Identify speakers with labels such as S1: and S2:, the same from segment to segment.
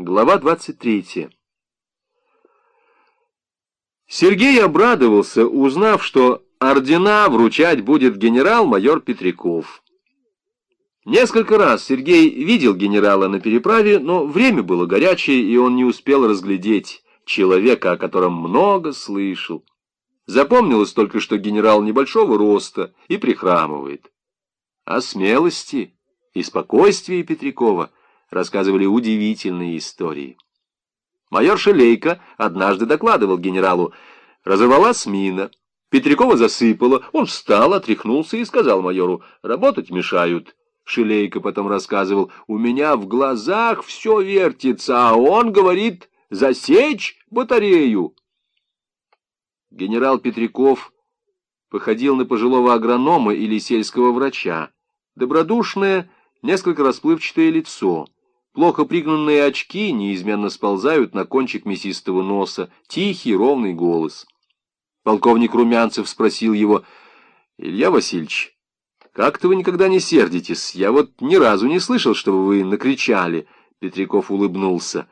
S1: Глава 23. Сергей обрадовался, узнав, что ордена вручать будет генерал-майор Петряков. Несколько раз Сергей видел генерала на переправе, но время было горячее, и он не успел разглядеть человека, о котором много слышал. Запомнилось только, что генерал небольшого роста и прихрамывает. О смелости и спокойствии Петрякова рассказывали удивительные истории. Майор Шелейко однажды докладывал генералу, разорвалась мина, Петрякова засыпала, он встал, отряхнулся и сказал майору, работать мешают. Шелейко потом рассказывал, у меня в глазах все вертится, а он говорит, засечь батарею. Генерал Петряков походил на пожилого агронома или сельского врача. Добродушное, несколько расплывчатое лицо — Плохо пригнанные очки неизменно сползают на кончик мясистого носа. Тихий, ровный голос. Полковник Румянцев спросил его, «Илья Васильевич, как-то вы никогда не сердитесь. Я вот ни разу не слышал, чтобы вы накричали». Петряков улыбнулся.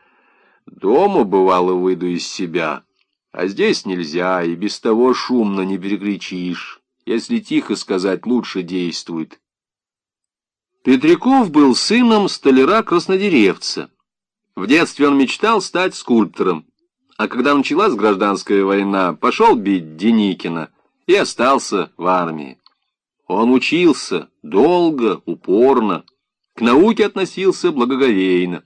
S1: «Дома, бывало, выйду из себя, а здесь нельзя, и без того шумно не перекричишь. Если тихо сказать, лучше действует». Петряков был сыном столяра-краснодеревца. В детстве он мечтал стать скульптором, а когда началась гражданская война, пошел бить Деникина и остался в армии. Он учился долго, упорно, к науке относился благоговейно.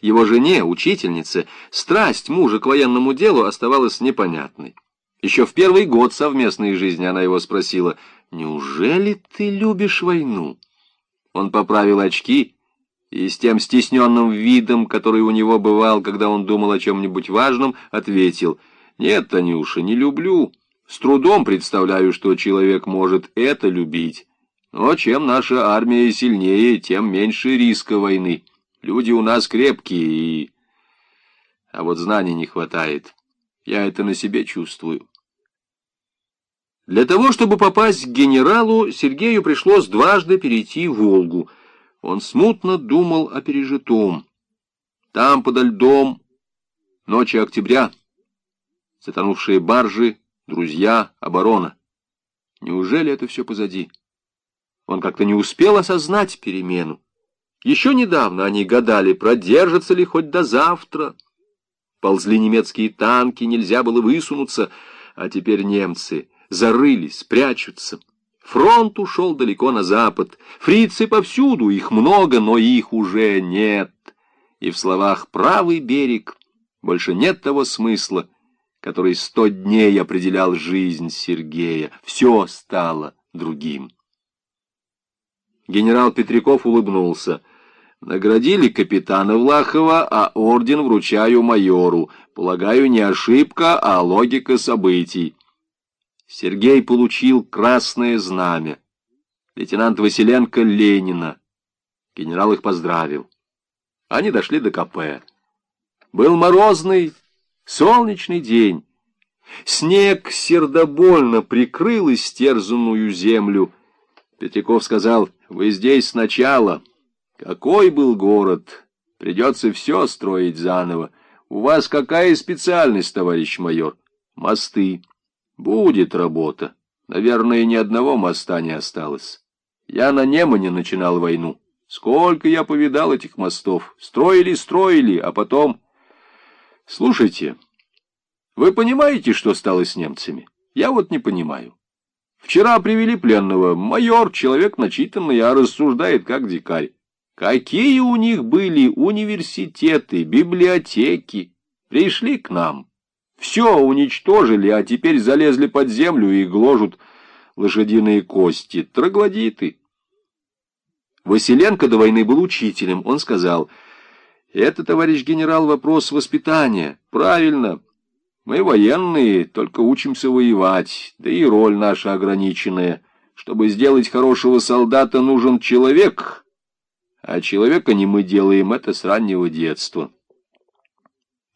S1: Его жене, учительнице, страсть мужа к военному делу оставалась непонятной. Еще в первый год совместной жизни она его спросила, «Неужели ты любишь войну?» Он поправил очки и с тем стесненным видом, который у него бывал, когда он думал о чем-нибудь важном, ответил, «Нет, Танюша, не люблю. С трудом представляю, что человек может это любить. Но чем наша армия сильнее, тем меньше риска войны. Люди у нас крепкие и... А вот знаний не хватает. Я это на себе чувствую». Для того, чтобы попасть к генералу, Сергею пришлось дважды перейти Волгу. Он смутно думал о пережитом. Там, подо льдом, ночи октября, затонувшие баржи, друзья, оборона. Неужели это все позади? Он как-то не успел осознать перемену. Еще недавно они гадали, продержатся ли хоть до завтра. Ползли немецкие танки, нельзя было высунуться, а теперь немцы — зарылись, прячутся. Фронт ушел далеко на запад. Фрицы повсюду, их много, но их уже нет. И в словах «правый берег» больше нет того смысла, который сто дней определял жизнь Сергея. Все стало другим. Генерал Петряков улыбнулся. Наградили капитана Влахова, а орден вручаю майору. Полагаю, не ошибка, а логика событий. Сергей получил красное знамя. Лейтенант Василенко Ленина. Генерал их поздравил. Они дошли до КП. Был морозный, солнечный день. Снег сердобольно прикрыл истерзанную землю. Петряков сказал, вы здесь сначала. Какой был город? Придется все строить заново. У вас какая специальность, товарищ майор? Мосты. Будет работа. Наверное, ни одного моста не осталось. Я на Немане начинал войну. Сколько я повидал этих мостов. Строили, строили, а потом... Слушайте, вы понимаете, что стало с немцами? Я вот не понимаю. Вчера привели пленного. Майор, человек начитанный, а рассуждает как дикарь. Какие у них были университеты, библиотеки. Пришли к нам. Все уничтожили, а теперь залезли под землю и гложут лошадиные кости. Троглодиты. Василенко до войны был учителем. Он сказал, «Это, товарищ генерал, вопрос воспитания. Правильно. Мы военные, только учимся воевать, да и роль наша ограниченная. Чтобы сделать хорошего солдата, нужен человек, а человека не мы делаем, это с раннего детства».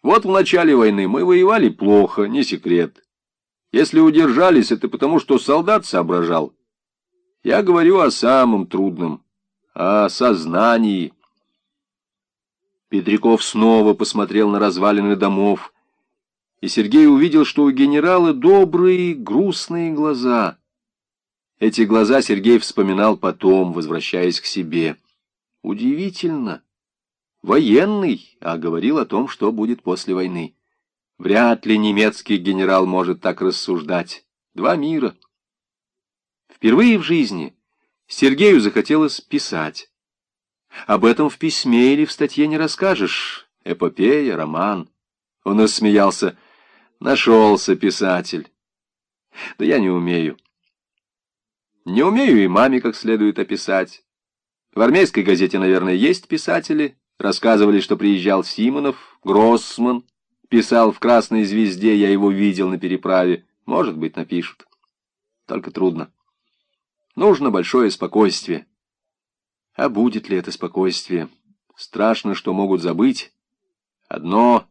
S1: Вот в начале войны мы воевали плохо, не секрет. Если удержались, это потому, что солдат соображал. Я говорю о самом трудном, о сознании. Петряков снова посмотрел на развалины домов, и Сергей увидел, что у генерала добрые, грустные глаза. Эти глаза Сергей вспоминал потом, возвращаясь к себе. Удивительно. Военный, а говорил о том, что будет после войны. Вряд ли немецкий генерал может так рассуждать. Два мира. Впервые в жизни Сергею захотелось писать. Об этом в письме или в статье не расскажешь. Эпопея, роман. Он рассмеялся. Нашелся писатель. Да я не умею. Не умею и маме как следует описать. В армейской газете, наверное, есть писатели. Рассказывали, что приезжал Симонов, Гроссман. Писал в «Красной звезде», я его видел на переправе. Может быть, напишут. Только трудно. Нужно большое спокойствие. А будет ли это спокойствие? Страшно, что могут забыть. Одно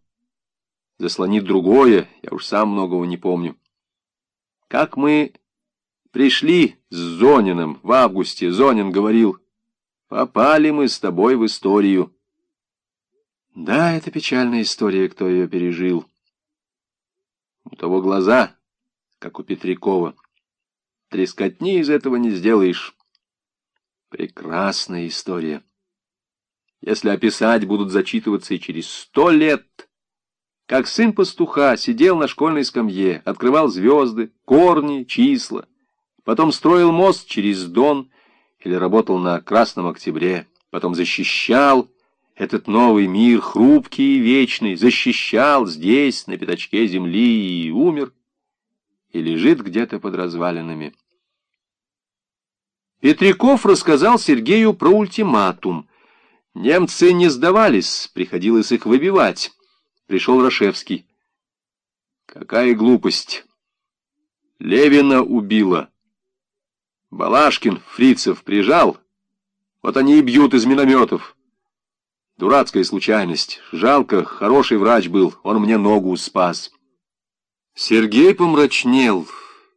S1: заслонит другое, я уж сам многого не помню. Как мы пришли с Зониным в августе, Зонин говорил, попали мы с тобой в историю. Да, это печальная история, кто ее пережил. У того глаза, как у Петрякова. Трескотни из этого не сделаешь. Прекрасная история. Если описать, будут зачитываться и через сто лет. Как сын пастуха сидел на школьной скамье, открывал звезды, корни, числа. Потом строил мост через Дон или работал на Красном Октябре. Потом защищал этот новый мир, хрупкий и вечный, защищал здесь, на пятачке земли, и умер, и лежит где-то под развалинами. Петряков рассказал Сергею про ультиматум. Немцы не сдавались, приходилось их выбивать. Пришел Рашевский. Какая глупость. Левина убила. Балашкин фрицев прижал. Вот они и бьют из минометов. Дурацкая случайность. Жалко, хороший врач был, он мне ногу спас. Сергей помрачнел.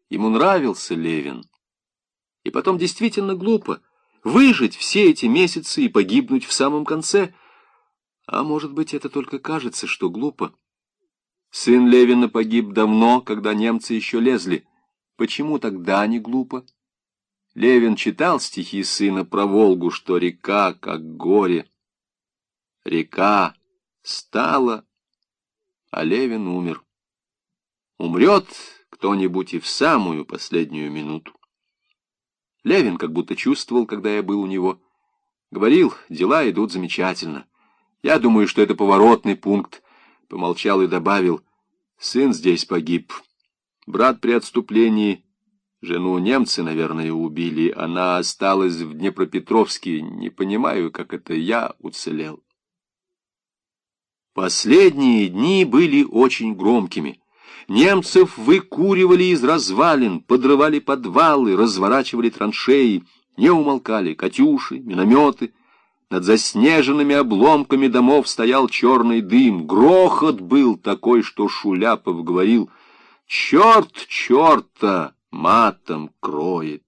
S1: Ему нравился Левин. И потом действительно глупо выжить все эти месяцы и погибнуть в самом конце. А может быть, это только кажется, что глупо. Сын Левина погиб давно, когда немцы еще лезли. Почему тогда не глупо? Левин читал стихи сына про Волгу, что река, как горе. Река стала, а Левин умер. Умрет кто-нибудь и в самую последнюю минуту. Левин как будто чувствовал, когда я был у него. Говорил, дела идут замечательно. Я думаю, что это поворотный пункт. Помолчал и добавил, сын здесь погиб. Брат при отступлении. Жену немцы, наверное, убили. Она осталась в Днепропетровске. Не понимаю, как это я уцелел. Последние дни были очень громкими. Немцев выкуривали из развалин, подрывали подвалы, разворачивали траншеи, не умолкали катюши, минометы. Над заснеженными обломками домов стоял черный дым. Грохот был такой, что Шуляпов говорил «Черт черта матом кроет».